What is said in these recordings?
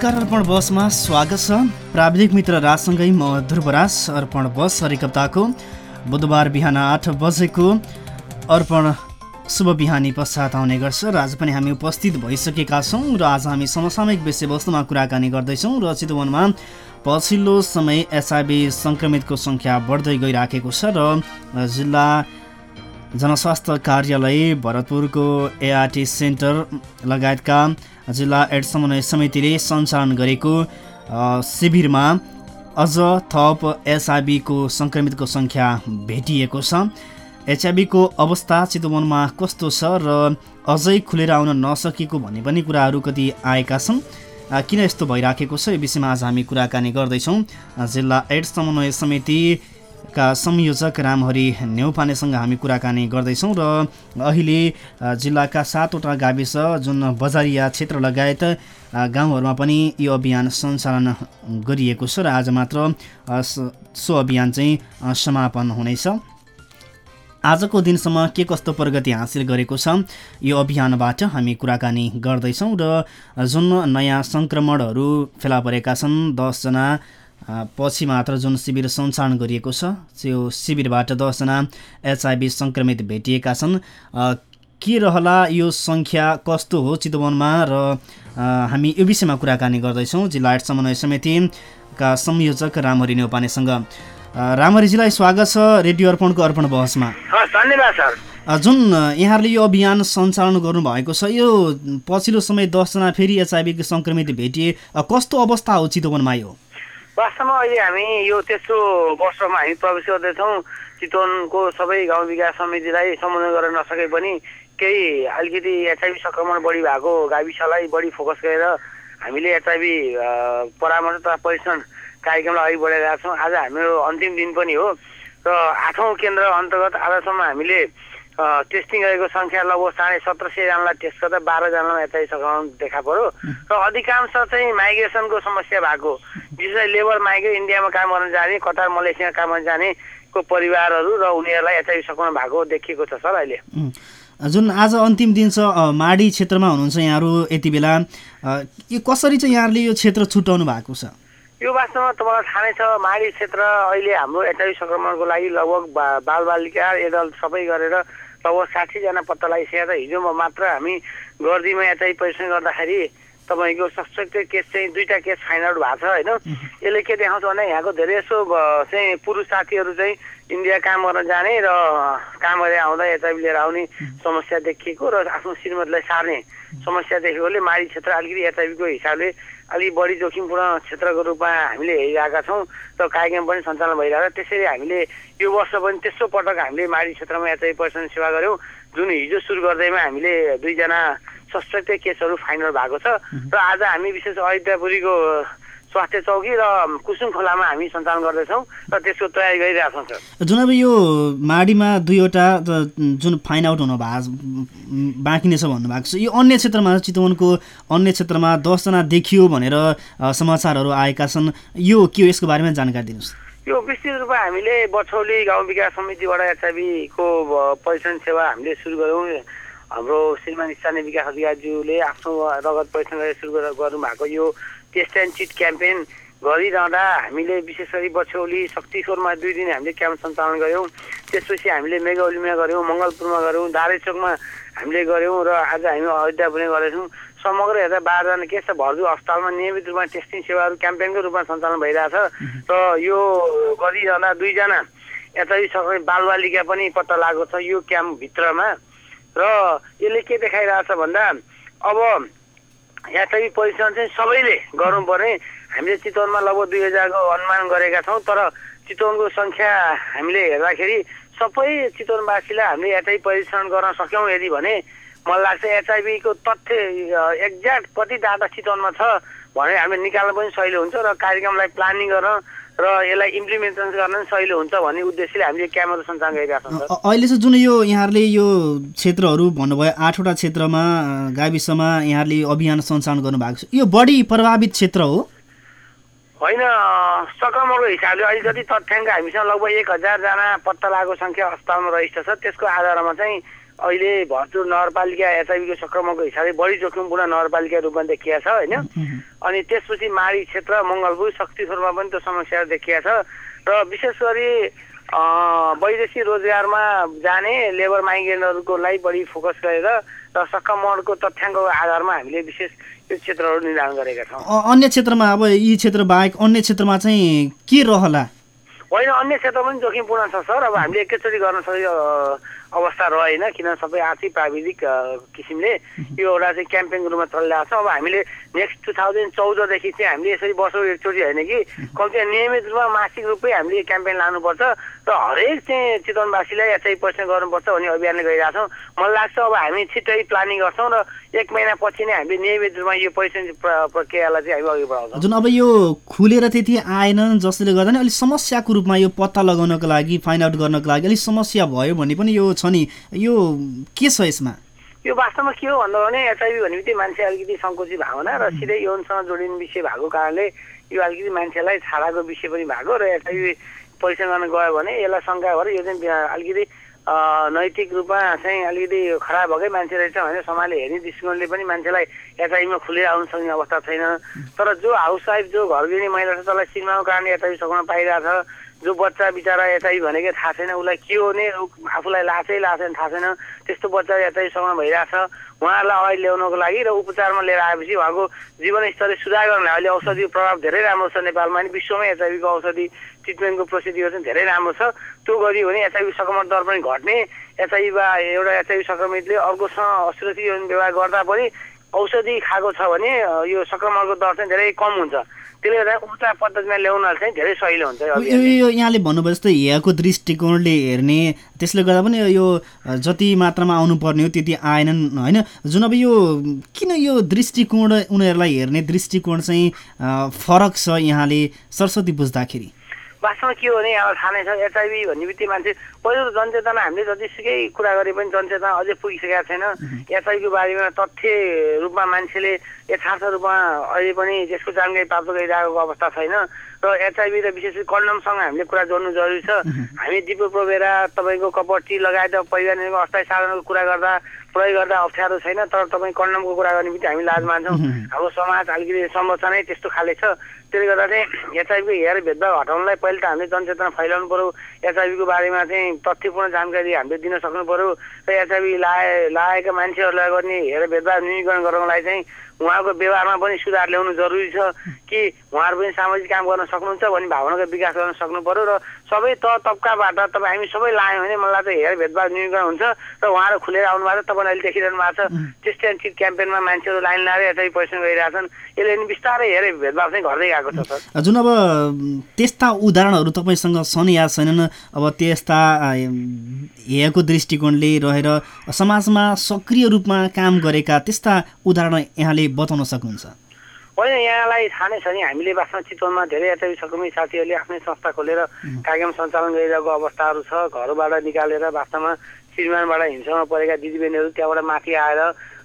नमस्कार अर्पण बसमा स्वागत छ। प्राविधिक मित्र राजसँगै म ध्रुवराज अर्पण बस हरेक हप्ताको बुधबार बिहान आठ बजेको अर्पण शुभ बिहानी पश्चात आउने गर्छ। र आज पनि हामी उपस्थित भइसकेका छौँ र आज हामी समसामयिक विषयवस्तुमा कुराकानी गर्दैछौँ। र चितवनमा पछिल्लो समय एचआइभी सङ्क्रमितको सङ्ख्या बढ्दै गइराखेको छ र जिल्ला जनस्वास्थ्य कार्यालय भरतपुरको एआरटी सेन्टर लगायतका जिल्ला एड्स समन्वय समितिले सञ्चालन गरेको शिविरमा अझ थप एचआइबीको सङ्क्रमितको सङ्ख्या भेटिएको छ। एचआइबीको अवस्था चितवनमा कस्तो छ र अझै खुलेर आउन नसकेको भन्ने पनि कुराहरू कति आएका छन्। किन यस्तो भइराखेको छ यो विषयमा आज हामी कुराकानी गर्दैछौँ। जिल्ला एड्स समन्वय समिति का संयोजक रामहरि नेउपानेसँग हामी कुराकानी गर्दैछौँ र अहिले जिल्लाका सातवटा गाविस जुन बजारिया क्षेत्र लगायत गाउँहरूमा पनि यो अभियान सञ्चालन गरिएको छ र आज मात्र सो अभियान चाहिँ समापन हुनेछ। आजको दिनसम्म के कस्तो प्रगति हासिल गरेको छ यो अभियानबाट हामी कुराकानी गर्दैछौँ र जुन नयाँ सङ्क्रमणहरू फेला परेका छन् दसजना पछि मात्र जुन शिविर सञ्चालन गरिएको छ त्यो शिविरबाट दसजना एचआइभी सङ्क्रमित भेटिएका छन्। के रहला यो सङ्ख्या कस्तो हो चितवनमा? र हामी यो विषयमा कुराकानी गर्दैछौँ। जिल्ला आर्ट समन्वय समितिका संयोजक रामहरि नेउपानेसँग रामहरिजीलाई स्वागत छ रेडियो अर्पणको अर्पण बहसमा। धन्यवाद सर। जुन यहाँहरूले यो अभियान सञ्चालन गर्नुभएको छ यो पछिल्लो समय दसजना फेरि एचआइभीको सङ्क्रमित भेटिए कस्तो अवस्था हो चितवनमा यो? वास्तवमा अहिले हामी यो तेस्रो वर्षमा हामी प्रवेश गर्दैछौँ। चितवनको सबै गाउँ विकास समितिलाई सम्बोधन गर्न नसके पनि केही अलिकति एचआइभी सङ्क्रमण बढी भएको गाविसलाई बढी फोकस गरेर हामीले एचआइभी परामर्श तथा परीक्षण कार्यक्रमलाई अघि बढाइरहेका छौँ। आज हाम्रो अन्तिम दिन पनि हो। र आठौँ केन्द्र अन्तर्गत आजसम्म हामीले टेस्टिङ गरेको सङ्ख्या लगभग साढे सत्र सयजनालाई टेस्ट गर्दा बाह्रजनामा यतै सघाउनु देखा पर्यो र अधिकांश चाहिँ माइग्रेसनको समस्या भएको विशेष लेबर माइग्रेट इन्डियामा काम गर्न जाने कतार मलेसिया काम गर्न जानेको परिवारहरू र उनीहरूलाई यतै सघाउनु भएको देखिएको छ सर अहिले। जुन आज अन्तिम दिन छ माडी क्षेत्रमा हुनुहुन्छ यहाँहरू यति बेला यो कसरी चाहिँ यहाँहरूले यो क्षेत्र छुट्याउनु भएको छ? यो वास्तवमा तपाईँलाई थाहा नै छ माडी क्षेत्र अहिले हाम्रो एचआइभी सङ्क्रमणको लागि लगभग बालबालिका एडल्ट सबै गरेर लगभग साठीजना पत्ता लगाइसकेको छ हिजो मात्र हामी गर्दीमा यतै परीक्षण गर्दाखेरि तपाईँको सस्पेक्टेड केस चाहिँ दुईवटा केस फाइन्ड आउट भएको छ होइन? यसले के देखाउँछ भने यहाँको धेरै जसो चाहिँ पुरुष साथीहरू चाहिँ इन्डिया काम गर्न जाने र काम गरेर आउँदा एचआइभी लिएर आउने समस्या देखिएको र आफ्नो श्रीमतीलाई सार्ने समस्या देखेकोले माडी क्षेत्र अलिकति एचआइभीको हिसाबले अलिक बढी जोखिमपूर्ण क्षेत्रको रूपमा हामीले हेरिरहेका छौँ र कार्यक्रम पनि सञ्चालन भइरहेको त्यसरी हामीले यो वर्ष पनि तेस्रो पटक हामीले माडी क्षेत्रमा यातायात पर्यटन सेवा गऱ्यौँ। जुन हिजो सुरु गर्दैमा हामीले दुईजना सस्पेक्टेड केसहरू फाइनल भएको छ। र आज हामी विशेष अयोध्यापुरीको स्वास्थ्य चौकी र कुसुम खोलामा हामी सञ्चालन गर्दैछौँ र त्यसको तयारी गरिरहेछौँ सर। जुन अब यो माडीमा दुईवटा जुन फाइन आउट हुनु भएको बाँकी नै छ भन्नुभएको छ। यो अन्य क्षेत्रमा चितवनको अन्य क्षेत्रमा दसजना देखियो भनेर समाचारहरू आएका छन्। यो के हो? यसको बारेमा जानकारी दिनुहोस्। यो विस्तृत रूपमा हामीले बछौली गाउँ विकास समितिबाट एचआइबीको परीक्षण सेवा हामीले सुरु गऱ्यौँ। हाम्रो श्रीमान स्थानीय विकास अधिकारीज्यूले आफ्नो रगत परीक्षण गरेर सुरु गर्नुभएको यो टेस्ट एन्ड चिट क्याम्पेन गरिरहँदा हामीले विशेष गरी बछौली शक्तिखोरमा दुई दिन हामीले क्याम्प सञ्चालन गऱ्यौँ। त्यसपछि हामीले मेगाउलीमा गऱ्यौँ मङ्गलपुरमा गऱ्यौँ दारेचोकमा हामीले गऱ्यौँ र आज हामी अयोध्या पनि गरेछौँ समग्र हेर्दा बाह्रजना के छ भर्जु अस्पतालमा नियमित रूपमा टेस्टिङ सेवाहरू क्याम्पेनको रूपमा सञ्चालन भइरहेछ र यो गरिरहँदा दुईजना यता सबै बालबालिका पनि पत्ता लागेको छ यो क्याम्पभित्रमा। र यसले के देखाइरहेछ भन्दा अब यातायात परीक्षण चाहिँ सबैले गर्नुपर्ने हामीले चितवनमा लगभग दुई हजारको अनुमान गरेका छौँ तर चितवनको सङ्ख्या हामीले हेर्दाखेरि सबै चितवनवासीलाई हामीले यातायात परीक्षण गर्न सक्यौँ। यदि भने मलाई लाग्छ एचआइभीको तथ्य एक्ज्याक्ट कति डाटा चितवनमा छ भने हामीले निकाल्न पनि सहिलो हुन्छ र कार्यक्रमलाई प्लानिङ गर्न र यसलाई इम्प्लिमेन्टेसन गर्न सहिलो हुन्छ भन्ने उद्देश्यले हामीले क्यामेरा सञ्चालन गरिरहेका छौँ अहिले चाहिँ जुन यो यहाँहरूले यो क्षेत्रहरू भन्नुभयो आठवटा क्षेत्रमा गाविसमा यहाँहरूले अभियान सञ्चालन गर्नुभएको छ। यो बढी प्रभावित क्षेत्र हो। होइन सङ्क्रमणको हिसाबले अहिले जति तथ्याङ्क हामीसँग लगभग एक हजारजना पत्ता लागेको सङ्ख्या अस्पतालमा रजिस्टर छ त्यसको आधारमा चाहिँ अहिले भरतपुर नगरपालिका एचआइभीको सङ्क्रमणको हिसाबले बढी जोखिमपूर्ण नगरपालिका रूपमा देखिया छ होइन? अनि त्यसपछि माडी क्षेत्र मङ्गलपुर शक्तिश्वरमा पनि त्यो समस्या देखिया छ। र विशेष गरी वैदेशिक रोजगारमा जाने लेबर माइग्रेन्टहरूको लागि बढी फोकस गरेर र सङ्क्रमणको तथ्याङ्कको आधारमा हामीले विशेष यो क्षेत्रहरू निर्धारण गरेका छौँ। अन्य क्षेत्रमा अब यी क्षेत्र बाहेक अन्य क्षेत्रमा चाहिँ के रहला? होइन अन्य क्षेत्र पनि जोखिमपूर्ण छ सर। अब हामीले एकैचोटि गर्न सक्यो अवस्था रहेन किन सबै आर्थिक प्राविधिक किसिमले यो एउटा चाहिँ क्याम्पेनको रूपमा चलिरहेको छ। अब हामीले नेक्स्ट टु थाउजन्ड चौधदेखि चाहिँ हामीले यसरी वर्षौँ एकचोटि होइन कि कम्ती नियमित रूपमा मासिक रूपमै हामीले क्याम्पेन लानुपर्छ र हरेक चाहिँ चितवनवासीलाई एचआई पर्सेन्ट गर्नुपर्छ भन्ने अभियानले गइरहेको छौँ। मलाई लाग्छ अब हामी छिट्टै प्लानिङ गर्छौँ र एक महिनापछि नै हामीले नियमित रूपमा यो पैसा प्रक्रियालाई चाहिँ हामी अघि बढाउँछौँ। जुन अब यो खुलेर त्यति आएन जसले गर्दा नि अलिक समस्याको रूपमा यो पत्ता लगाउनको लागि फाइन्ड आउट गर्नको लागि अलिक समस्या भयो भने पनि यो छ नि यो के छ यसमा? यो वास्तवमा के हो भन्दा भने एचआइभी भने बित्तिकै मान्छे अलिकति सङ्कोची भावना र सिधै यौनसँग जोडिने विषय भएको कारणले यो अलिकति मान्छेलाई छाडाको विषय पनि भएको र एचआइभी परीक्षण गर्न गयो भने यसलाई शङ्का भएर यो चाहिँ अलिकति नैतिक रूपमा चाहिँ अलिकति खराब भएकै मान्छे रहेछ भने समाजले हेर्ने दृष्टिकोणले पनि मान्छेलाई एचआइभीमा खुलेर आउन सक्ने अवस्था छैन। तर जो हाउसवाइफ जो घर गृहिणी महिला छ त्यसलाई सिनेमाको कारणले एचआइभी सघाउन पाइरहेको छ जो बच्चा बिचरा एचआइभी भनेकै थाहा छैन उसलाई के हो नै आफूलाई लासै लाछ थाहा छैन। त्यस्तो बच्चा एचआइभीसँग भइरहेछ। उहाँहरूलाई अगाडि ल्याउनको लागि र उपचारमा लिएर आएपछि उहाँको जीवनस्तरले सुधार गर्नलाई अहिले औषधिको प्रभाव धेरै राम्रो छ नेपालमा पनि विश्वमै एचआइभीको औषधि ट्रिटमेन्टको प्रोसिड्युर चाहिँ धेरै राम्रो छ। त्यो गरियो भने एचआइभी सङ्क्रमण दर पनि घट्ने एचआइभी वा एउटा एचआइभी सङ्क्रमितले अर्कोसँग असुरक्षित व्यवहार गर्दा पनि औषधि खाएको छ भने यो सङ्क्रमणको दर चाहिँ धेरै कम हुन्छ। त्यसले गर्दा उपचार पद्धतिमा ल्याउन चाहिँ धेरै सहिलो हुन्छ यो यहाँले भन्नुभयो जस्तो हेयरको दृष्टिकोणले हेर्ने त्यसले गर्दा पनि यो जति मात्रामा आउनुपर्ने हो त्यति आएनन् होइन? जुन अब यो किन यो दृष्टिकोण उनीहरूलाई हेर्ने दृष्टिकोण चाहिँ फरक छ यहाँले सरस्वती बुझ्दाखेरि? वास्तवमा के हो भने यहाँलाई थाहा नै छ एचआइभी भन्ने बित्तिकै मान्छे पहिलो जनचेतना हामीले जतिसुकै कुरा गरे पनि जनचेतना अझै पुगिसकेका छैन। एचआइभीको बारेमा तथ्य रूपमा मान्छेले यथार्थ रूपमा अहिले पनि त्यसको जानकारी प्राप्त गरिरहेको अवस्था छैन र एचआइभी र विशेष गरी कन्डमसँग हामीले कुरा जोड्नु जरुरी छ। हामी दिपो प्रोभेरा तपाईँको कपटी लगायत परिवार अस्थायी साधनको कुरा गर्दा प्रयोग गर्दा अप्ठ्यारो छैन तर तपाईँ कन्डमको कुरा गर्ने बित्तिकै हामी लाज मान्छौँ हाम्रो समाज अलिकति संरचनै त्यस्तो खाले छ। त्यसले गर्दा चाहिँ एचआइभीको हेर भेदभाव हटाउनलाई पहिले त हामीले जनचेतना फैलाउनु पऱ्यो एचआइभीको बारेमा चाहिँ तथ्यपूर्ण जानकारी हामीले दिन सक्नु पऱ्यो र एचआइभी लाए लाएका मान्छेहरूलाई गर्ने हेर भेदभाव न्यूनीकरण गर्नको चाहिँ उहाँको व्यवहारमा पनि सुधार ल्याउनु जरुरी छ कि उहाँहरू पनि सामाजिक काम गर्न सक्नुहुन्छ भन्ने भावनाको विकास गर्न सक्नु पऱ्यो र सबै त तब्काबाट तपाईँ हामी सबै लायौँ भने मलाई चाहिँ हेर भेदभाव न्यूनीकरण हुन्छ र उहाँहरू खुलेर आउनु भएको छ तपाईँले अहिले देखिरहनु भएको छ। त्यस्तै चिट क्याम्पेनमा मान्छेहरू लाइन लाएर यतै पैसा गरिरहेछन्। यसले नि बिस्तारै हेरे भेदभाव चाहिँ घट्दै गएको छ सर। जुन अब त्यस्ता उदाहरणहरू तपाईँसँग छन् या छैनन् अब त्यस्ता हेयरको दृष्टिकोणले रहेर समाजमा सक्रिय रूपमा काम गरेका त्यस्ता उदाहरण यहाँले बताउन सक्नुहुन्छ। होइन यहाँलाई थाहा नै छ नि हामीले वास्तवमा चितवनमा धेरै एचआइभी सङ्क्रमित साथीहरूले आफ्नै संस्था खोलेर कार्यक्रम सञ्चालन गरिरहेको अवस्थाहरू छ। घरबाट निकालेर वास्तवमा श्रीमानबाट हिंसामा परेका दिदीबहिनीहरू त्यहाँबाट माथि आएर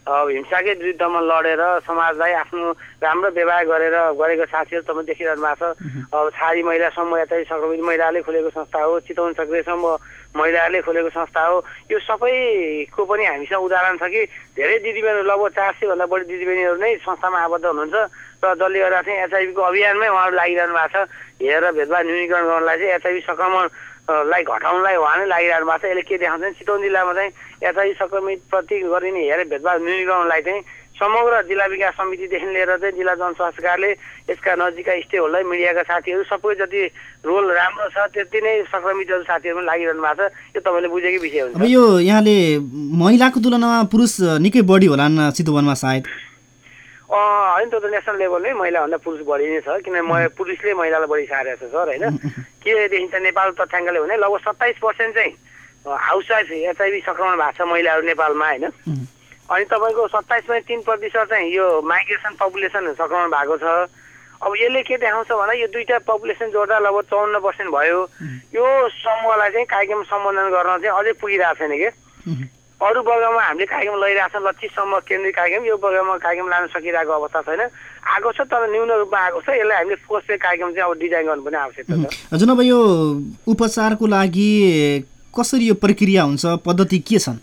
हिंसाकै विरुद्धमा लडेर समाजलाई आफ्नो राम्रो व्यवहार गरेर गरेको साथीहरू तपाईँ देखिरहनु भएको छ। अब छारी महिला समूह एचआइभी सङ्क्रमित महिलाले खोलेको संस्था हो। चितवन सक्रिय समूह महिलाहरूले खोलेको संस्था हो। यो सबैको पनि हामीसँग उदाहरण छ कि धेरै दिदीबहिनीहरू लगभग चार सयभन्दा बढी दिदीबहिनीहरू नै संस्थामा आबद्ध हुनुहुन्छ र जसले गर्दा चाहिँ एचआइभीको अभियानमै उहाँहरू लागिरहनु भएको छ। हेरेर भेदभाव न्यूनीकरण गर्नलाई चाहिँ एचआइभी सङ्क्रमणलाई घटाउनलाई उहाँ नै लागिरहनु भएको छ यसले के देखाउँछ चितवन जिल्लामा चाहिँ एचआइभी सङ्क्रमित प्रति गरिने हेरेर भेदभाव न्यूनीकरणलाई चाहिँ समग्र जिल्ला विकास समितिदेखि लिएर चाहिँ जिल्ला जनस्वास्थ्य कार्यालय यसका नजिकका स्टे होल्डर मिडियाका साथीहरू सबै जति रोल राम्रो छ त्यति नै सङ्क्रमितहरू साथीहरू पनि लागिरहनु भएको छ। यो तपाईँले बुझेकै विषय हुन्छ अब यो यहाँले महिलाको तुलनामा पुरुष निकै बढी होला चितवनमा सायद। होइन त्यो त नेसनल लेभलमै महिलाभन्दा पुरुष बढी नै छ किन पुरुषले महिलालाई बढी सारेको छ सर होइन? के देखिन्छ नेपाल तथ्याङ्कले भने लगभग सत्ताइस पर्सेन्ट चाहिँ हाउसवाइफ एचआइभी सङ्क्रमण भएको छ महिलाहरू नेपालमा होइन? अनि तपाईँको सत्ताइस पोइन्ट तिन प्रतिशत चाहिँ यो माइग्रेसन पपुलेसन सङ्क्रमण भएको छ। अब यसले के देखाउँछ भन्दा यो दुईवटा पपुलेसन जोड्दा लगभग चौन्न पर्सेन्ट भयो। यो समूहलाई चाहिँ कार्यक्रम सम्बोधन गर्न चाहिँ अझै पुगिरहेको छैन कि? अरू वर्गमा हामीले कार्यक्रम लैरहेको छ लक्षितसम्म केन्द्रीय कार्यक्रम यो वर्गमा कार्यक्रम लान सकिरहेको अवस्था छैन। आएको छ तर न्यून रूपमा आएको छ। यसलाई हामीले फोर्सले कार्यक्रम चाहिँ अब डिजाइन गर्नु पनि आवश्यकता छ। जुन अब यो उपचारको लागि कसरी यो प्रक्रिया हुन्छ? पद्धति के छन्?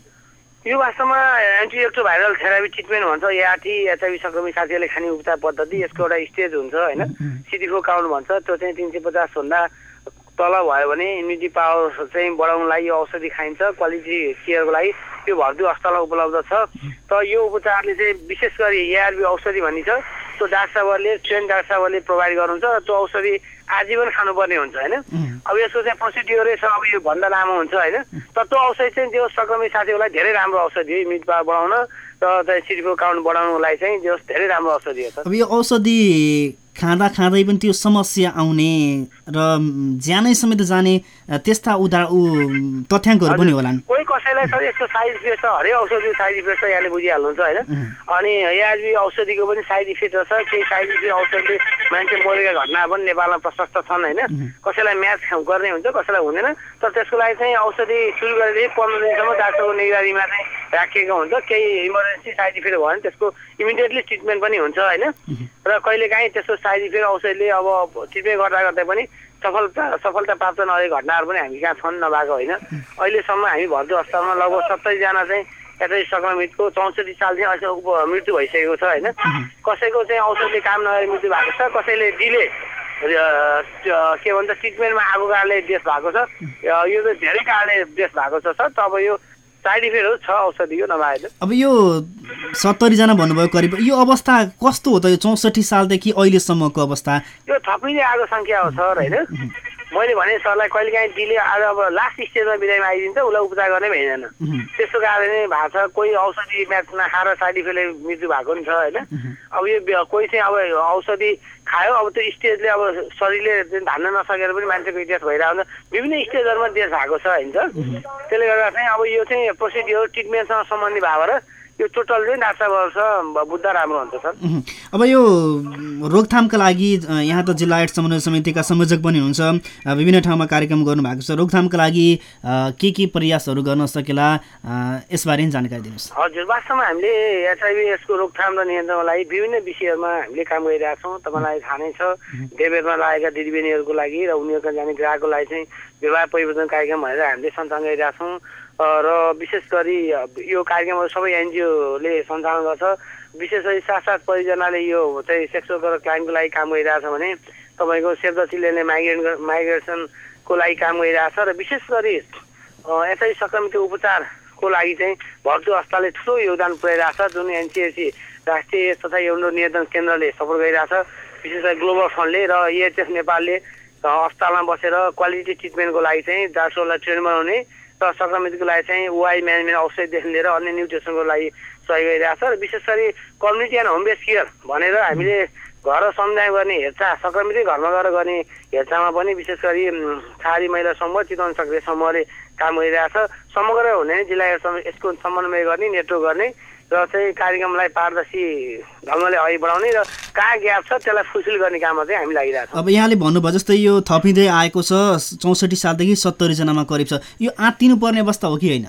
यो वास्तवमा एन्टी भाइरल थेरापी ट्रिटमेन्ट भन्छ। एआरटी एचआइभी सङ्क्रमित साथीहरूले खाने उपचार पद्धति यसको एउटा स्टेज हुन्छ होइन। सिडी फोर काउन्ट भन्छ। त्यो चाहिँ तिन सय पचासभन्दा तल भयो भने इम्युनिटी पावर चाहिँ बढाउनुको लागि यो औषधि खाइन्छ क्वालिटी केयरको लागि। यो भर्ती अस्पतालमा उपलब्ध छ। त यो उपचारले चाहिँ विशेष गरी एआरबी औषधि भन्ने छ त्यो डाक्टर साहबहरूले ट्रेन डाक्टर साहबहरूले प्रोभाइड गर्नुहुन्छ र त्यो औषधि आजीवन खानुपर्ने हुन्छ होइन? अब यसको चाहिँ प्रोसिड्युरै छ अब यो भन्दा लामो हुन्छ होइन? तर त्यो औषधि चाहिँ त्यो सङ्क्रमित साथीहरूलाई धेरै राम्रो औषधि हो इम्युनिटी पावर बढाउन। सिडीको काउन्ट बढाउनुको लागि चाहिँ त्यो धेरै राम्रो औषधि हो अब यो औषधि खाँदा खाँदै पनि त्यो समस्या आउने र ज्यानै समेत जाने त्यस्ता उदा तथ्याङ्कहरू पनि होलान्। कसैलाई सर यस्तो साइड इफेक्ट छ हरेक औषधि साइड इफेक्ट छ यहाँले बुझिहाल्नुहुन्छ होइन? अनि एआरबी औषधिको पनि साइड इफेक्ट छ केही साइड इफेक्ट औषधि मान्छे मरेका घटना पनि नेपालमा प्रशस्त छन् होइन? कसैलाई म्याच गर्ने हुन्छ कसैलाई हुँदैन। तर त्यसको लागि चाहिँ औषधि सुरु गरेदेखि पन्ध्र दिनसम्म डाक्टरको निगरानीमा चाहिँ राखिएको हुन्छ। केही इमर्जेन्सी साइड इफेक्ट भयो भने त्यसको इमिडिएटली ट्रिटमेन्ट पनि हुन्छ होइन? र कहिलेकाहीँ त्यस्तो साइड इफेक्ट औषधिले अब ट्रिटमेन्ट गर्दा गर्दै पनि सफलता सफलता प्राप्त नभएको घटनाहरू पनि हामी कहाँ छन् नभएको होइन। अहिलेसम्म हामी भर्ती अस्पतालमा लगभग सत्तरीजना चाहिँ एचआइभी सङ्क्रमितको चौसठी साल चाहिँ मृत्यु भइसकेको छ होइन। कसैको चाहिँ औषधिले काम नगरी मृत्यु भएको छ कसैले डिले के भन्छ ट्रिटमेन्टमा आएको कारणले डेथ भएको छ। यो चाहिँ धेरै कारणले डेथ भएको छ सर। तब यो साइड इफेक्टहरू छ औषधिको नभए अब यो सत्तरीजना भन्नुभयो करिब यो अवस्था कस्तो हो त यो चौसठी सालदेखि अहिलेसम्मको अवस्था? यो थपिँदै आएको सङ्ख्या हो सर होइन? मैले भने सरलाई कहिलेकाहीँ डिले आज अब लास्ट स्टेजमा बिरामी आइदिन्छ उसलाई उपचार गर्ने भइँदैन त्यस्तो कारणले भएको छ कोही औषधि म्याच नखाएर साइड इफेक्टले मृत्यु भएको नि छ होइन। अब यो कोही चाहिँ अब औषधि खायो अब त्यो स्टेजले अब शरीरले धान्न नसकेर पनि मान्छेको इतिहास भइरहेको हुन्छ विभिन्न स्टेजहरूमा देश भएको छ होइन। त्यसले गर्दा चाहिँ अब यो चाहिँ प्रोसिड्युर ट्रिटमेन्टसँग सम्बन्धी भएर यो टोटल चाहिँ नाचा वर्ष बुद्ध राम्रो हुन्छ सर। अब यो रोकथामका लागि यहाँ त जिल्ला एड समन्वय समितिका संयोजक पनि हुनुहुन्छ। विभिन्न ठाउँमा कार्यक्रम गर्नुभएको छ। रोकथामका लागि के के प्रयासहरू गर्न सकेला? यसबारे जानकारी दिनुहोस्। हजुर वास्तवमा हामीले एचआइभी यसको रोकथाम र नियन्त्रणको लागि विभिन्न विषयहरूमा हामीले काम गरिरहेका छौँ। तपाईँलाई थाहा नै छ देवेरमा लागेका दिदीबहिनीहरूको लागि र उनीहरूका जाने ग्राहकको लागि चाहिँ व्यवहार परिवर्तन कार्यक्रम भनेर हामीले सञ्चालन गरिरहेका छौँ। र विशेष गरी यो कार्यक्रमहरू सबै एनजिओले सञ्चालन गर्छ। विशेष गरी सात सात परिजनाले यो चाहिँ सेक्सुअल वर्कर क्लाइमको लागि काम गरिरहेछ भने तपाईँको सेभ द चिल्ड्रेनले माइग्रेन माइग्रेसनको लागि काम गरिरहेछ र विशेष गरी एसआई सङ्क्रमित उपचारको लागि चाहिँ भर्तु अस्पतालले ठुलो योगदान पुऱ्याइरहेछ जुन एनसिएसी राष्ट्रिय तथा यौन नियन्त्रण केन्द्रले सपोर्ट गरिरहेछ। विशेष गरी ग्लोबल फन्डले र इएचएफ नेपालले अस्पतालमा बसेर क्वालिटी ट्रिटमेन्टको लागि चाहिँ डाक्टरलाई ट्रेन बनाउने सङ्क्रमितको लागि चाहिँ वाइ म्यानेजमेन्ट औषधिदेखि लिएर अन्य न्युट्रिसनको लागि सहयोग गरिरहेको छ र विशेष गरी community and home base care भनेर हामीले घर समुदाय गर्ने हेरचाह सङ्क्रमितै घरमा गएर गर्ने हेरचाहमा पनि विशेष गरी छारी महिला समूह चितवन सक्रिय समूहले काम गरिरहेछ। समग्र हुने जिल्ला यसको समन्वय गर्ने नेटवर्क गर्ने र चाहिँ कार्यक्रमलाई पारदर्शी ढङ्गले अघि बढाउने र कहाँ ग्याप छ त्यसलाई फुलफिल गर्ने काममा चाहिँ हामी लागिरहेको अब यहाँले भन्नुभयो जस्तै यो थपिँदै आएको छ चौसठी सालदेखि सत्तरीजनामा करिब छ। यो आत्तिनु पर्ने अवस्था हो कि होइन?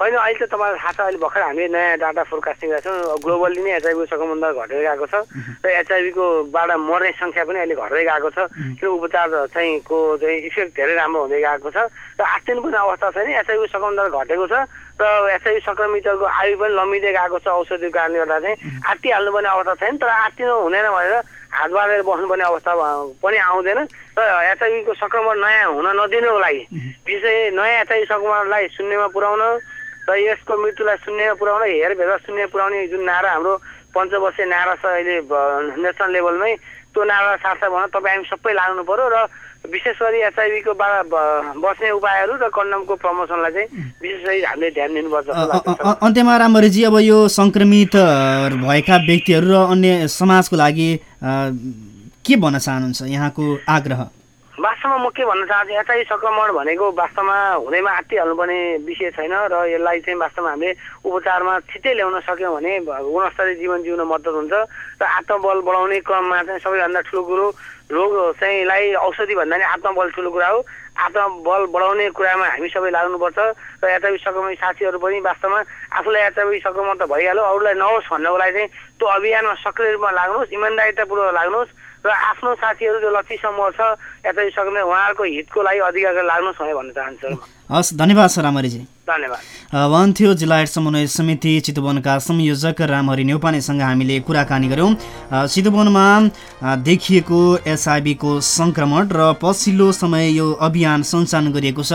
होइन अहिले त तपाईँलाई थाहा छ अहिले भर्खर हामीले नयाँ डाटा फोरकास्टिङ गरेको छौँ। ग्लोबल्ली नै एचआइबीको सङ्क्रमण दर घटेर गएको छ। र एचआइबीकोबाट मर्ने सङ्ख्या पनि अहिले घट्दै गएको छ। किन उपचार चाहिँ को चाहिँ इफेक्ट धेरै राम्रो हुँदै गएको छ। र पर्ने अवस्था छैन एचआइबी सङ्क्रमण दर घटेको छ। र एचआइबी सङ्क्रमितहरूको आयु पनि लम्बिँदै गएको छ औषधिको कारणले गर्दा चाहिँ। आत्तिहाल्नुपर्ने अवस्था छैन तर आत्तिनु हुँदैन भनेर हात बाँधेर बस्नुपर्ने अवस्था पनि आउँदैन। र एचआइबीको सङ्क्रमण नयाँ हुन नदिनुको लागि विशेष नयाँ एचआइबी सङ्क्रमणलाई शून्यमा पुर्याउन र यसको मृत्युलाई शून्यमा पुर्याउन हेर भेद शून्य पुर्याउने जुन नारा हाम्रो पञ्चवर्षीय नारा छ अहिले नेसनल लेभलमै त्यो नारा साथ भन तपाईँ हामी सबै लाग्नु पऱ्यो र विशेष गरी एचआइभीको बस्ने उपायहरू र कन्डमको प्रमोसनलाई चाहिँ विशेष गरी हामीले ध्यान दिनुपर्छ अन्त्यमा राम्ररीजी अब यो सङ्क्रमित भएका व्यक्तिहरू र अन्य समाजको लागि के भन्न चाहनुहुन्छ यहाँको आग्रह? वास्तवमा म के भन्न चाहन्छु एचआई सङ्क्रमण भनेको वास्तवमा हुँदैमा आत्तिहाल्नुपर्ने विषय छैन र यसलाई चाहिँ वास्तवमा हामीले उपचारमा छिट्टै ल्याउन सक्यौँ भने गुणस्तरीय जीवन जिउन मद्दत हुन्छ र आत्मबल बढाउने क्रममा चाहिँ सबैभन्दा ठुलो कुरो रोग चाहिँ लाई औषधि भन्दा नि आत्मबल ठुलो कुरा हो। आत्मबल बढाउने कुरामा हामी सबै लाग्नुपर्छ र एचआइभी सङ्क्रमित साथीहरू पनि वास्तवमा आफूलाई एचआइभी सङ्क्रमण त भइहाल्यो अरूलाई नहोस् भन्नको लागि चाहिँ त्यो अभियानमा सक्रिय रूपमा लाग्नुहोस् इमान्दारितापूर्वक लाग्नुहोस्। र आफ्नो साथीहरू जो लक्ष्य समूह छ यता सक्ने उहाँहरूको हितको लागि अधिकार लाग्नुहोस् भनेर भन्न चाहन्छु हस् धन्यवाद सर रामरीजी धन्यवाद। थियो जिल्ला समन्वय समिति चितवनका संयोजक रामहरि नेउपानेसँग हामीले कुराकानी गऱ्यौँ। चितवनमा देखिएको एसआइबीको सङ्क्रमण र पछिल्लो समय यो अभियान सञ्चालन गरिएको छ।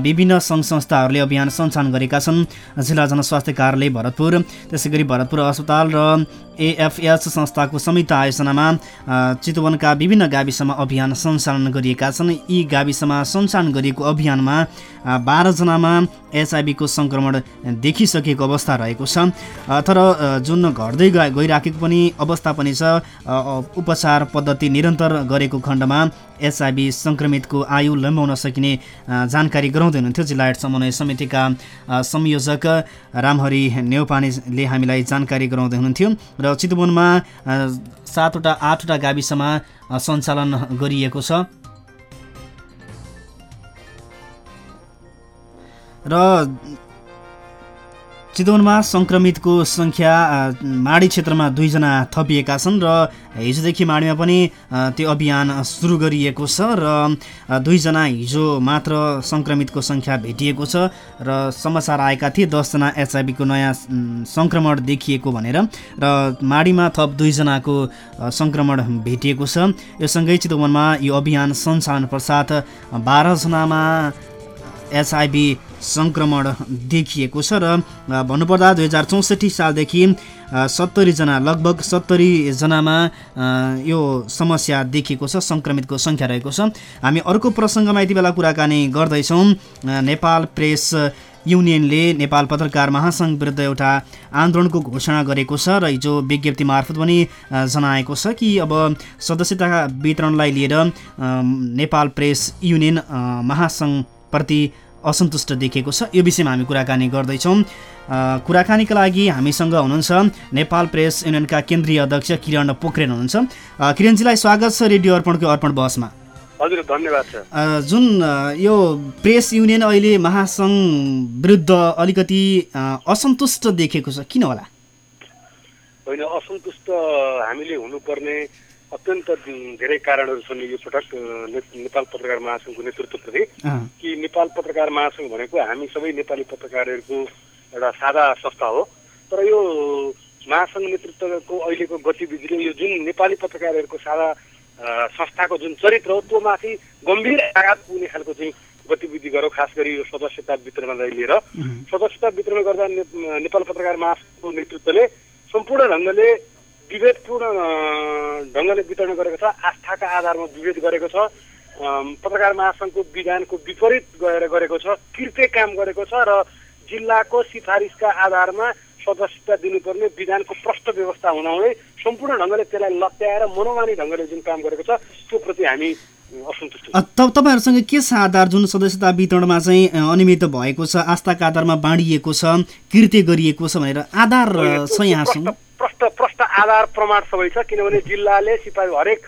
विभिन्न सङ्घ संस्थाहरूले अभियान सञ्चालन गरेका छन्। जिल्ला जनस्वास्थ्य कार्यालय भरतपुर त्यसै गरी भरतपुर अस्पताल र एएफएच संस्थाको संयुक्त आयोजनामा चितवनका विभिन्न गाविसमा अभियान सञ्चालन गरिएका छन्। यी गाविसमा सञ्चालन गरिएको अभियानमा बाह्रजनामा एचआइबीको सङ्क्रमण देखिसकेको अवस्था रहेको छ। तर जुन घट्दै गइराखेको पनि अवस्था पनि छ। उपचार पद्धति निरन्तर गरेको खण्डमा एचआइबी सङ्क्रमितको आयु लम्बाउन सकिने जानकारी गराउँदै हुनुहुन्थ्यो। जिल्ला हेड समन्वय समितिका संयोजक रामहरि नेउपानेले हामीलाई जानकारी गराउँदै हुनुहुन्थ्यो। र चितवनमा अ, सातवटा आठवटा गाविसमा सञ्चालन गरिएको छ। र चितवनमा सङ्क्रमितको सङ्ख्या माडी क्षेत्रमा दुईजना थपिएका छन् र हिजोदेखि माडीमा पनि त्यो अभियान सुरु गरिएको छ र दुईजना हिजो मात्र सङ्क्रमितको सङ्ख्या भेटिएको छ र समाचार आएका थिए दसजना एचआइबीको नयाँ सङ्क्रमण देखिएको भनेर र माडीमा थप दुईजनाको सङ्क्रमण भेटिएको छ। यो सँगै चितवनमा यो अभियान सञ्चालन पश्चात बाह्रजनामा एचआइबी सङ्क्रमण देखिएको छ र भन्नुपर्दा दुई हजार चौसठी सालदेखि सत्तरीजना लगभग सत्तरीजनामा यो समस्या देखिएको छ सङ्क्रमितको सङ्ख्या रहेको छ। हामी अर्को प्रसङ्गमा यति बेला कुराकानी गर्दैछौँ। नेपाल प्रेस युनियनले नेपाल पत्रकार महासङ्घ विरुद्ध एउटा आन्दोलनको घोषणा गरेको छ र हिजो विज्ञप्ति मार्फत पनि जनाएको छ कि अब सदस्यता वितरणलाई लिएर नेपाल प्रेस युनियन महासङ्घप्रति असन्तुष्ट देखिएको छ। यो विषयमा हामी कुराकानी गर्दैछौँ। कुराकानीका लागि हामीसँग हुनुहुन्छ नेपाल प्रेस युनियनका केन्द्रीय अध्यक्ष किरण पोखरेल हुनुहुन्छ। किरणजीलाई स्वागत छ रेडियो अर्पणको अर्पण बसमा हजुर धन्यवाद सर। अ, जुन यो प्रेस युनियन अहिले महासङ्घ विरुद्ध अलिकति असन्तुष्ट देखेको छ। किन होला? होइन असन्तुष्ट हामीले हुनुपर्ने अत्यन्त धेरै कारणहरू छन् यो पटक नेपाल पत्रकार महासङ्घको नेतृत्वप्रति कि नेपाल पत्रकार महासङ्घ भनेको हामी सबै नेपाली पत्रकारहरूको एउटा सादा संस्था हो तर यो महासङ्घ नेतृत्वको अहिलेको गतिविधिले यो जुन नेपाली पत्रकारहरूको अ, संस्थाको जुन चरित्र हो त्यो माथि गम्भीर आघात पुग्ने खालको चाहिँ गतिविधि गरौँ खास गरी यो सदस्यता वितरणलाई लिएर सदस्यता वितरण गर्दा नेपाल पत्रकार महासङ्घको नेतृत्वले सम्पूर्ण ढङ्गले विभेदपूर्ण ढङ्गले वितरण गरेको छ आस्थाका आधारमा विभेद गरेको छ पत्रकार महासङ्घको विधानको विपरीत गएर गरेको छ कृत्य काम गरेको छ र जिल्लाको सिफारिसका आधारमा सदस्यता दिनुपर्ने विधानको प्रष्ट व्यवस्था हुनाले सम्पूर्ण ढङ्गले त्यसलाई लत्याएर मनोमानी ढङ्गले जुन काम गरेको छ त्यो प्रति हामी अ, असन्तुष्ट अ, त तपाईँहरूसँग के छ आधार जुन सदस्यता वितरणमा चाहिँ अनियमित भएको छ आस्थाका आधारमा बाँडिएको छ कृत्य गरिएको छ भनेर आधार छ यहाँसँग प्रष्ट प्रष्ट आधार प्रमाण सबै छ किनभने जिल्लाले सिपाही हरेक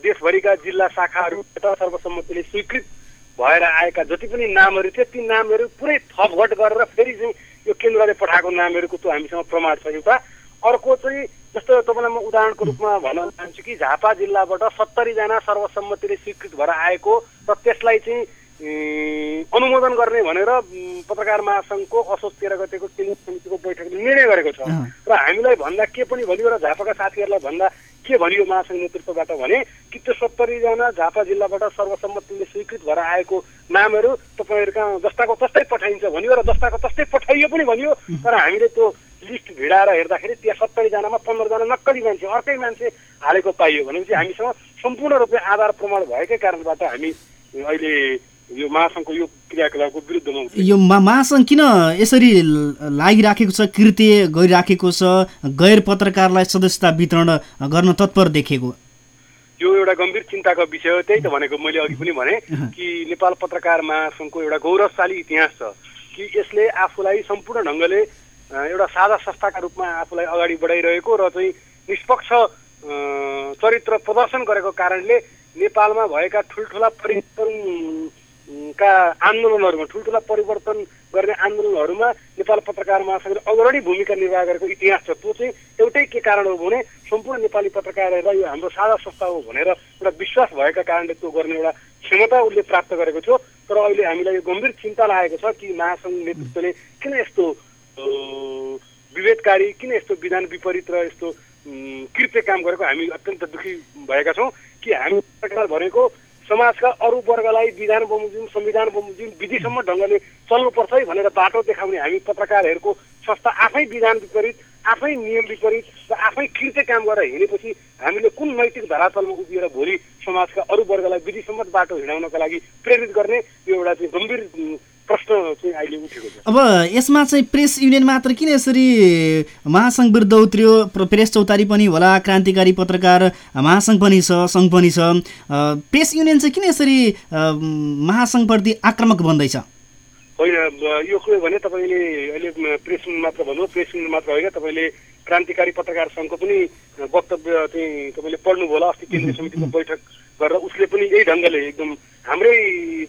देशभरिका जिल्ला शाखाहरूबाट सर्वसम्मतिले स्वीकृत भएर आएका जति पनि नामहरू थियो ती नामहरू पुरै थपघट गरेर फेरि चाहिँ यो केन्द्रले पठाएको नामहरूको त्यो हामीसँग प्रमाण छ एउटा। अर्को चाहिँ जस्तो तपाईँलाई म उदाहरणको रूपमा भन्न चाहन्छु कि झापा जिल्लाबाट सत्तरीजना सर्वसम्मतिले स्वीकृत भएर आएको र त्यसलाई चाहिँ अनुमोदन गर्ने भनेर पत्रकार महासङ्घको असोज तेह्र गतेको केन्द्रीय समितिको बैठकले निर्णय गरेको छ। र हामीलाई भन्दा के पनि भनियो र झापाका साथीहरूलाई भन्दा के भनियो महासङ्घ नेतृत्वबाट भने कि त्यो सत्तरीजना झापा जिल्लाबाट सर्वसम्मतिले स्वीकृत भएर आएको नामहरू तपाईँहरूका जस्ताको तस्तै पठाइन्छ भनियो र जस्ताको तस्तै पठाइयो पनि भनियो। तर हामीले त्यो लिस्ट भिडाएर हेर्दाखेरि त्यहाँ सत्तरीजनामा पन्ध्रजना नक्कली मान्छे अर्कै मान्छे हालेको पाइयो भनेपछि हामीसँग सम्पूर्ण रूपले आधार प्रमाण भएकै कारणबाट हामी अहिले यो महासङ्घको यो क्रियाकलापको विरुद्धमा। यो महासङ्घ किन यसरी लागिराखेको छ कृत्य गरिराखेको छ गैर पत्रकारलाई सदस्यता वितरण गर्न तत्पर देखेको यो एउटा गम्भीर चिन्ताको विषय हो त्यही त भनेको मैले अघि पनि भने कि नेपाल पत्रकार महासङ्घको एउटा गौरवशाली इतिहास छ कि यसले आफूलाई सम्पूर्ण ढङ्गले एउटा सादा संस्थाका रूपमा आफूलाई अगाडि बढाइरहेको र चाहिँ निष्पक्ष चरित्र प्रदर्शन गरेको कारणले नेपालमा भएका ठुल्ठुला परिवर्तनका आन्दोलनहरूमा ठुल्ठुला परिवर्तन गर्ने आन्दोलनहरूमा नेपाल पत्रकार महासङ्घले अग्रणी भूमिका निर्वाह गरेको इतिहास छ। त्यो चाहिँ एउटै के कारण हो भने सम्पूर्ण नेपाली पत्रकारहरूलाई यो हाम्रो साझा संस्था हो भनेर एउटा विश्वास भएका कारणले त्यो गर्ने एउटा क्षमता उसले प्राप्त गरेको थियो। तर अहिले हामीलाई यो गम्भीर चिन्ता लागेको छ कि महासङ्घ नेतृत्वले किन यस्तो विभेदकारी किन यस्तो विधान विपरीत र यस्तो कृत्य काम गरेको हामी अत्यन्त दुःखी भएका छौँ कि हामी पत्रकार भनेको समाजका अरू वर्गलाई विधान बमोजिम संविधान बमोजिम विधिसम्म ढङ्गले चल्नुपर्छ है भनेर बाटो देखाउने हामी पत्रकारहरूको संस्था आफै विधान विपरीत आफै नियम विपरीत र आफै कृत्य काम गरेर हिँडेपछि हामीले कुन नैतिक धरातलमा उभिएर भोलि समाजका अरू वर्गलाई विधिसम्मत बाटो हिँडाउनका लागि प्रेरित गर्ने यो एउटा चाहिँ गम्भीर अब यसमा चाहिँ प्रेस युनियन मात्र किन यसरी महासङ्घ विरुद्ध उत्रियो? प्र- प्रेस चौतारी पनि होला क्रान्तिकारी पत्रकार महासङ्घ पनि छ सङ्घ पनि छ। प्रेस युनियन चाहिँ किन यसरी महासङ्घप्रति आक्रामक बन्दैछ? होइन यो कुरो भने तपाईँले अहिले प्रेस मात्र भन्नु प्रेस युनियन मात्र होइन तपाईँले क्रान्तिकारी पत्रकार सङ्घको पनि वक्तव्य चाहिँ तपाईँले पढ्नुभयो होला अस्ति केन्द्रीय समितिको बैठक गरेर उसले पनि यही ढङ्गले एकदम हाम्रै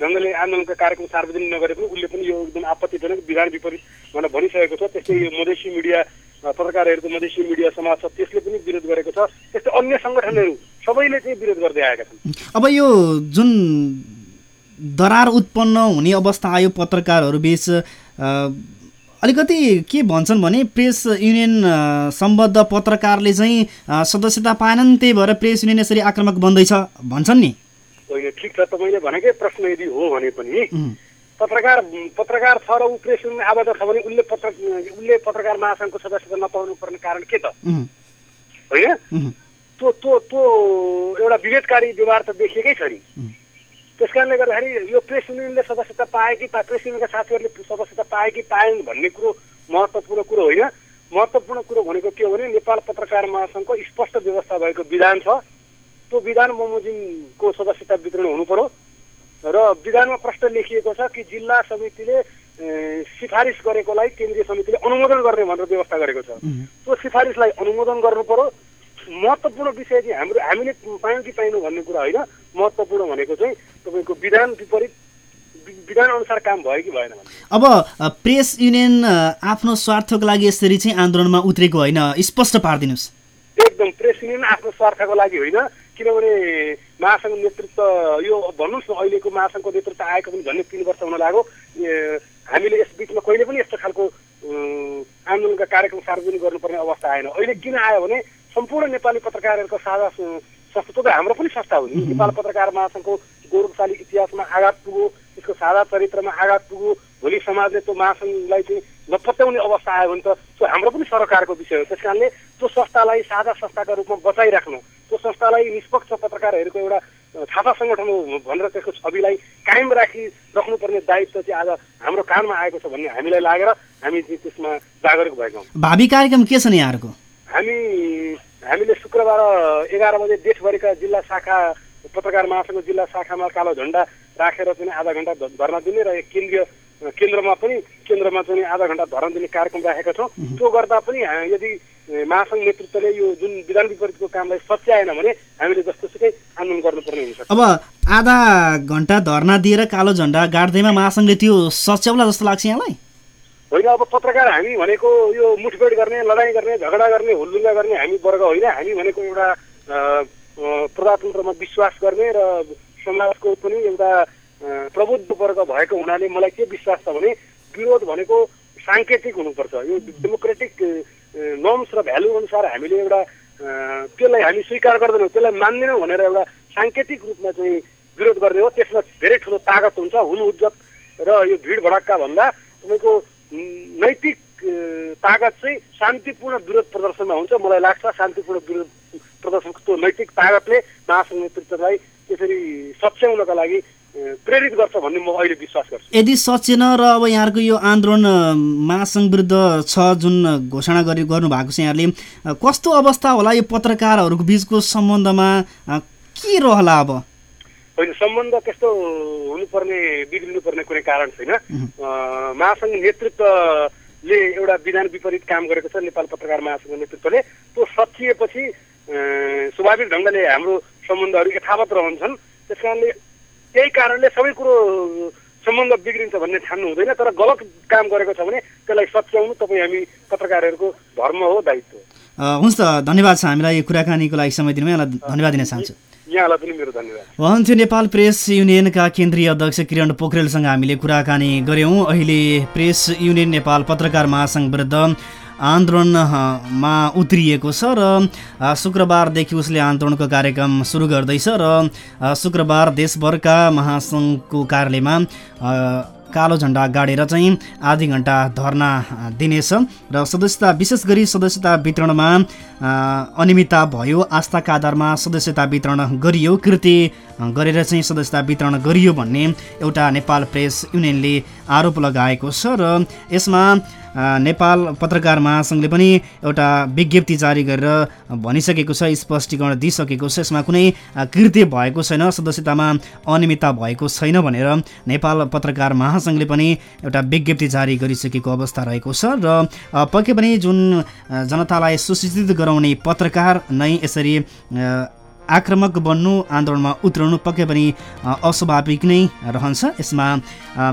ढङ्गले आन्दोलनका कार्यक्रम सार्वजनिक नगरे पनि उसले पनि यो एकदम आपत्तिजनक विधान विपरीत भनेर भनिसकेको छ। त्यस्तै यो मधेसी मिडिया पत्रकारहरूको मधेसी मिडिया समाज छ त्यसले पनि विरोध गरेको छ। त्यस्तै अन्य सङ्गठनहरू सबैले चाहिँ विरोध गर्दै आएका छन्। अब यो जुन दरार उत्पन्न हुने अवस्था आयो पत्रकारहरू बिच अलिकति के भन्छन् भने प्रेस युनियन सम्बद्ध पत्रकारले चाहिँ सदस्यता पाएनन् त्यही भएर प्रेस युनियन यसरी आक्रामक बन्दैछ भन्छन् नि। होइन ठिक छ तपाईँले भनेकै प्रश्न यदि हो भने पनि पत्रकार पत्रकार छ र ऊ प्रेस युनियन आबद्ध छ भने उसले पत्र उसले पत्रकार महासङ्घको सदस्यता नपाउनु पर्ने कारण के त? होइन? त्यो त्यो त्यो एउटा विभेदकारी व्यवहार त देखिएकै छ नि। त्यस कारणले गर्दाखेरि यो प्रेस युनियनले सदस्यता पाए कि पा प्रेस युनियनका साथीहरूले सदस्यता पाए कि पाएन भन्ने कुरो महत्त्वपूर्ण कुरो होइन। महत्त्वपूर्ण कुरो भनेको के हो भने नेपाल पत्रकार महासङ्घको स्पष्ट व्यवस्था भएको विधान छ। त्यो विधान बमोजिमको सदस्यता वितरण हुनु पर्यो। र विधानमा प्रश्न लेखिएको छ कि जिल्ला समितिले सिफारिस गरेकोलाई केन्द्रीय समितिले अनुमोदन गर्ने भनेर व्यवस्था गरेको छ। त्यो सिफारिसलाई अनुमोदन गर्नु पर्यो। महत्त्वपूर्ण विषय चाहिँ हाम्रो हामीले पायौँ कि पाइनु भन्ने कुरा होइन। महत्त्वपूर्ण भनेको चाहिँ तपाईँको विधान विपरीत विधान अनुसार काम भयो कि भएन अब प्रेस युनियन आफ्नो स्वार्थको लागि यसरी चाहिँ आन्दोलनमा उत्रेको होइन। स्पष्ट पारिदिनुहोस्। एकदम प्रेस युनियन आफ्नो स्वार्थको लागि होइन। किनभने महासङ्घ नेतृत्व यो भन्नुहोस् न अहिलेको महासङ्घको नेतृत्व आएको पनि झन्डै तिन वर्ष हुन लाग्यो। हामीले यस बिचमा कहिले पनि यस्तो खालको आन्दोलनका कार्यक्रम सार्वजनिक गर्नुपर्ने अवस्था आएन। अहिले किन आयो भने सम्पूर्ण नेपाली पत्रकारहरूको साझा संस्था त हाम्रो पनि संस्था हो नि। नेपाल पत्रकार महासङ्घको गौरवशाली इतिहासमा आघात पुग्यो त्यसको साझा चरित्रमा आघात पुग्यो भोलि समाजले त्यो महासङ्घलाई चाहिँ नपत्याउने अवस्था आयो भने त त्यो हाम्रो पनि सरकारको विषय हो। त्यस कारणले त्यो संस्थालाई साझा संस्थाका रूपमा बचाइराख्नु संस्थालाई निष्पक्ष पत्रकारहरूको एउटा छाता सङ्गठन हो भनेर त्यसको छविलाई कायम राखिराख्नुपर्ने दायित्व चाहिँ आज हाम्रो कानमा आएको छ भन्ने हामीलाई लागेर हामी चाहिँ त्यसमा जागरुक भएका हौँ भावी कार्यक्रम के छ नि यहाँहरूको? हामी हामीले शुक्रबार एघार बजे देशभरिका जिल्ला शाखा पत्रकार महासङ्घ जिल्ला शाखामा कालो झन्डा राखेर चाहिँ आधा घन्टा धर्ना दिने र एक केन्द्रीय केन्द्रमा पनि केन्द्रमा चाहिँ आधा घन्टा धर्ना दिने कार्यक्रम राखेका छौँ। त्यो गर्दा पनि यदि महासङ्घ नेतृत्वले यो जुन विधान विपरीतको कामलाई सच्याएन भने हामीले जस्तोसुकै आन्दोलन गर्नुपर्ने हुन्छ। अब आधा घन्टा धर्ना दिएर कालो झन्डा गाड्दैमा महासङ्घले त्यो सच्याउला जस्तो लाग्छ यहाँलाई? होइन अब पत्रकार हामी भनेको यो मुठभेड गर्ने लडाइँ गर्ने झगडा गर्ने हुलुङ्गा गर्ने हामी वर्ग होइन हामी भनेको एउटा प्रजातन्त्रमा विश्वास गर्ने र समाजको पनि एउटा प्रबुद्ध वर्ग भएको हुनाले मलाई के विश्वास छ भने विरोध भनेको साङ्केतिक हुनुपर्छ। यो डेमोक्रेटिक नर्म्स र भ्यालु अनुसार हामीले एउटा त्यसलाई हामी स्वीकार गर्दैनौँ। त्यसलाई मान्दैनौँ भनेर एउटा साङ्केतिक रूपमा चाहिँ विरोध गर्ने हो। त्यसमा धेरै ठुलो तागत हुन्छ हुल उज्जत र यो भिड भडक्का भन्दा तपाईँको नैतिक तागत चाहिँ शान्तिपूर्ण विरोध प्रदर्शनमा हुन्छ। मलाई लाग्छ शान्तिपूर्ण विरोध प्रदर्शनको नैतिक तागतले महासङ्घ नेतृत्वलाई त्यसरी सच्याउनका लागि प्रेरित गर्छ भन्ने म अहिले विश्वास गर्छु। यदि सचेन र अब यहाँहरूको यो आन्दोलन महासङ्घ विरुद्ध छ जुन घोषणा गरी गर्नुभएको छ यहाँले कस्तो अवस्था होला यो पत्रकारहरूको बिचको सम्बन्धमा के रहला अब? होइन सम्बन्ध त्यस्तो हुनुपर्ने बिग्रिनुपर्ने कुनै कारण छैन। महासङ्घ नेतृत्वले एउटा विधान विपरीत काम गरेको छ नेपाल पत्रकार महासङ्घ नेतृत्वले। त्यो सचिएपछि स्वाभाविक ढङ्गले हाम्रो सम्बन्धहरू यथावत रहन्छन्। त्यस कारणले त्यही कारणले सबै कुरो सम्बन्ध बिग्रिन्छ भन्ने ठान्नु हुँदैन तर गलत काम गरेको छ भने त्यसलाई सच्याउनु तपाईँ हामी पत्रकारहरूको धर्म हो दायित्व हुन्छ त धन्यवाद छ हामीलाई यो कुराकानीको लागि समय दिनुभयो यहाँलाई धन्यवाद दिन चाहन्छु। यहाँलाई पनि मेरो धन्यवाद। नेपाल प्रेस युनियनका केन्द्रीय अध्यक्ष किरण पोखरेलसँग हामीले कुराकानी गऱ्यौँ। अहिले प्रेस युनियन नेपाल पत्रकार महासङ्घ विरुद्ध आन्दोलनमा उत्रिएको छ र शुक्रबारदेखि उसले आन्दोलनको कार्यक्रम सुरु गर्दैछ र शुक्रबार देशभरका महासङ्घको कार्यालयमा कालो झन्डा गाडेर चाहिँ आधी घन्टा धर्ना दिनेछ र सदस्यता विशेष गरी सदस्यता वितरणमा अनियमितता भयो आस्थाका आधारमा सदस्यता वितरण गरियो कृति गरेर चाहिँ सदस्यता वितरण गरियो भन्ने एउटा नेपाल प्रेस युनियनले आरोप लगाएको छ र यसमा नेपाल पत्रकार महासङ्घले पनि एउटा विज्ञप्ति जारी गरेर भनिसकेको छ स्पष्टीकरण दिइसकेको छ। यसमा कुनै कृत्य भएको छैन सदस्यतामा अनियमितता भएको छैन भनेर नेपाल पत्रकार महासङ्घले पनि एउटा विज्ञप्ति जारी गरिसकेको अवस्था रहेको छ र पक्कै पनि जुन जनतालाई सुसूचित गराउने पत्रकार नै यसरी आक्रमक बन्नु आन्दोलनमा उत्रनु पक्कै पनि अस्वाभाविक नै रहन्छ। यसमा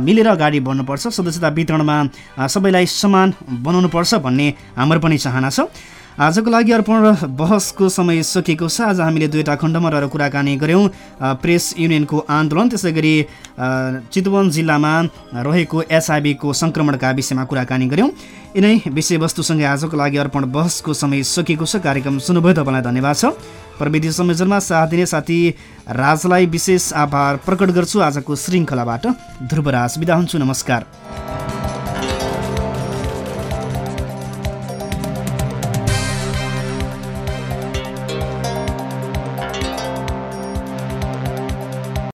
मिलेर अगाडि बढ्नुपर्छ। सदस्यता वितरणमा सबैलाई समान बनाउनुपर्छ भन्ने हाम्रो पनि चाहना छ। आजको लागि अर्पण बहसको समय सकिएको छ। आज हामीले दुईवटा खण्डमा रहेर कुराकानी गऱ्यौँ। प्रेस युनियनको आन्दोलन त्यसै गरी चितवन जिल्लामा रहेको एसआइबीको सङ्क्रमणका विषयमा कुराकानी गऱ्यौँ। यिनै विषयवस्तुसँगै आजको लागि अर्पण बहसको समय सकिएको छ। कार्यक्रम सुन्नुभयो तपाईँलाई धन्यवाद छ। प्रविधि संयोजनमा साथ दिने साथी राजलाई विशेष आभार प्रकट गर्छु। आजको श्रृङ्खलाबाट ध्रुवराज बिदा हुन्छु। नमस्कार।